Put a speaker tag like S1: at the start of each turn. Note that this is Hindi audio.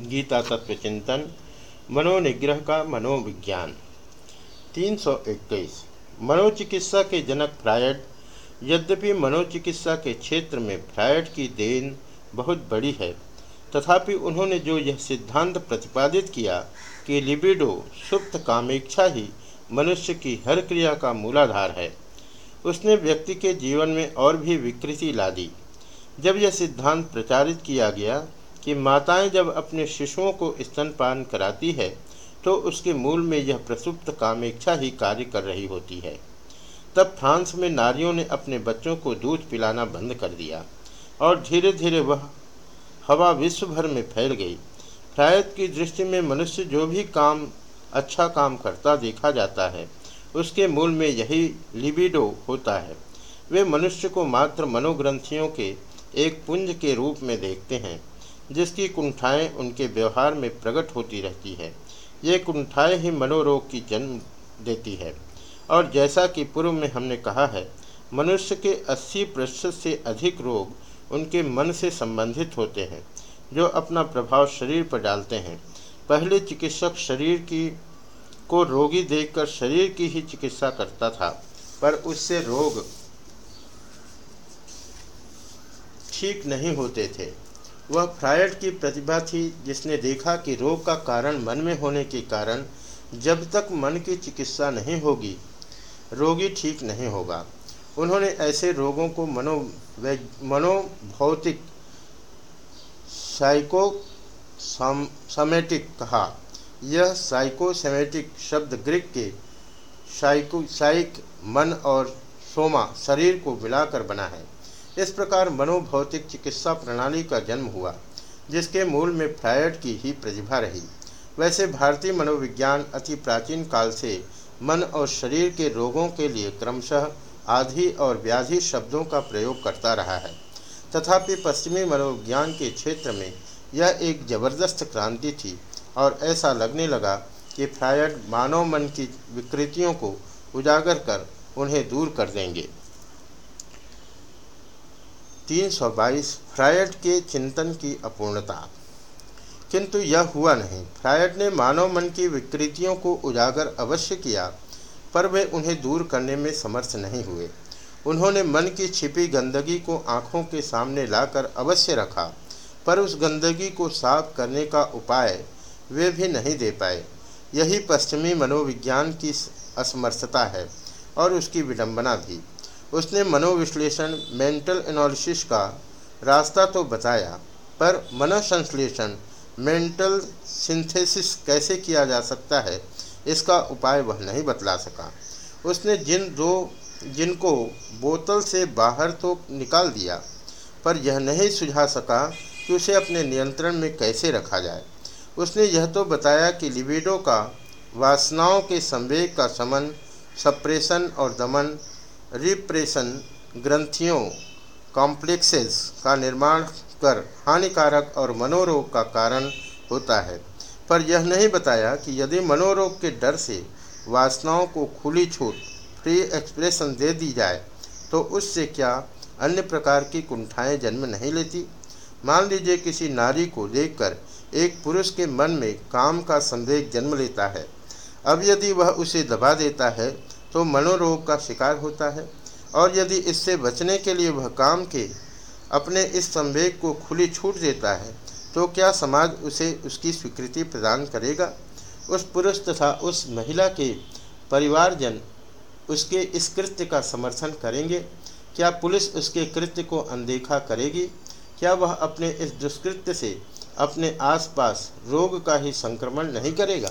S1: गीता तत्व चिंतन मनोनिग्रह का मनोविज्ञान। 321 मनोचिकित्सा के जनक फ्रायड। यद्यपि मनोचिकित्सा के क्षेत्र में फ्रायड की देन बहुत बड़ी है, तथापि उन्होंने जो यह सिद्धांत प्रतिपादित किया कि लिबिडो सुप्त कामेक्षा ही मनुष्य की हर क्रिया का मूलाधार है, उसने व्यक्ति के जीवन में और भी विकृति ला दी। जब यह सिद्धांत प्रचारित किया गया कि माताएँ जब अपने शिशुओं को स्तनपान कराती है तो उसके मूल में यह प्रसुप्त कामेक्षा ही कार्य कर रही होती है। तब फ्रांस में नारियों ने अपने बच्चों को दूध पिलाना बंद कर दिया और धीरे धीरे वह हवा विश्व भर में फैल गई। फ्रायद की दृष्टि में मनुष्य जो भी काम अच्छा काम करता देखा जाता है, उसके मूल में यही लिबिडो होता है। वे मनुष्य को मात्र मनोग्रंथियों के एक पुंज के रूप में देखते हैं। जिसकी कुंठाएँ उनके व्यवहार में प्रकट होती रहती है। ये कुंठाएँ ही मनोरोग की जन्म देती है। और जैसा कि पूर्व में हमने कहा है, मनुष्य के 80 प्रतिशत से अधिक रोग उनके मन से संबंधित होते हैं, जो अपना प्रभाव शरीर पर डालते हैं। पहले चिकित्सक शरीर की, को रोगी देखकर शरीर की ही चिकित्सा करता था, पर उससे रोग ठीक नहीं होते थे। वह फ्रायड की प्रतिभा थी जिसने देखा कि रोग का कारण मन में होने के कारण जब तक मन की चिकित्सा नहीं होगी, रोगी ठीक नहीं होगा। उन्होंने ऐसे रोगों को मनो मनोभौतिक साइको समेटिक कहा। यह साइकोसेमेटिक शब्द ग्रीक के साइको, साइक, मन और सोमा, शरीर को मिलाकर बना है। इस प्रकार मनोभौतिक चिकित्सा प्रणाली का जन्म हुआ, जिसके मूल में फ्रायड की ही प्रतिभा रही। वैसे भारतीय मनोविज्ञान अति प्राचीन काल से मन और शरीर के रोगों के लिए क्रमशः आधि और व्याधि शब्दों का प्रयोग करता रहा है। तथापि पश्चिमी मनोविज्ञान के क्षेत्र में यह एक ज़बरदस्त क्रांति थी और ऐसा लगने लगा कि फ्रायड मानव मन की विकृतियों को उजागर कर उन्हें दूर कर देंगे। 322 फ्रायड के चिंतन की अपूर्णता। किंतु यह हुआ नहीं। फ्रायड ने मानव मन की विकृतियों को उजागर अवश्य किया, पर वे उन्हें दूर करने में समर्थ नहीं हुए। उन्होंने मन की छिपी गंदगी को आँखों के सामने लाकर अवश्य रखा, पर उस गंदगी को साफ़ करने का उपाय वे भी नहीं दे पाए। यही पश्चिमी मनोविज्ञान की असमर्थता है और उसकी विडंबना भी। उसने मनोविश्लेषण मेंटल एनालिसिस का रास्ता तो बताया, पर मनोसंश्लेषण मेंटल सिंथेसिस कैसे किया जा सकता है, इसका उपाय वह नहीं बतला सका। उसने जिन दो, जिनको बोतल से बाहर तो निकाल दिया, पर यह नहीं सुझा सका कि उसे अपने नियंत्रण में कैसे रखा जाए। उसने यह तो बताया कि लिबिडो का, वासनाओं के संवेग का समन सप्रेशन और दमन रिप्रेशन ग्रंथियों कॉम्प्लेक्सेस का निर्माण कर हानिकारक और मनोरोग का कारण होता है। पर यह नहीं बताया कि यदि मनोरोग के डर से वासनाओं को खुली छूट फ्री एक्सप्रेशन दे दी जाए तो उससे क्या अन्य प्रकार की कुंठाएँ जन्म नहीं लेती? मान लीजिए किसी नारी को देखकर एक पुरुष के मन में काम का संदेह जन्म लेता है। अब यदि वह उसे दबा देता है तो मनोरोग का शिकार होता है। और यदि इससे बचने के लिए वह काम के अपने इस संवेग को खुली छूट देता है तो क्या समाज उसे उसकी स्वीकृति प्रदान करेगा? उस पुरुष तथा उस महिला के परिवारजन उसके इस कृत्य का समर्थन करेंगे। क्या पुलिस उसके कृत्य को अनदेखा करेगी? क्या वह अपने इस दुष्कृत्य से अपने आसपास रोग का ही संक्रमण नहीं करेगा?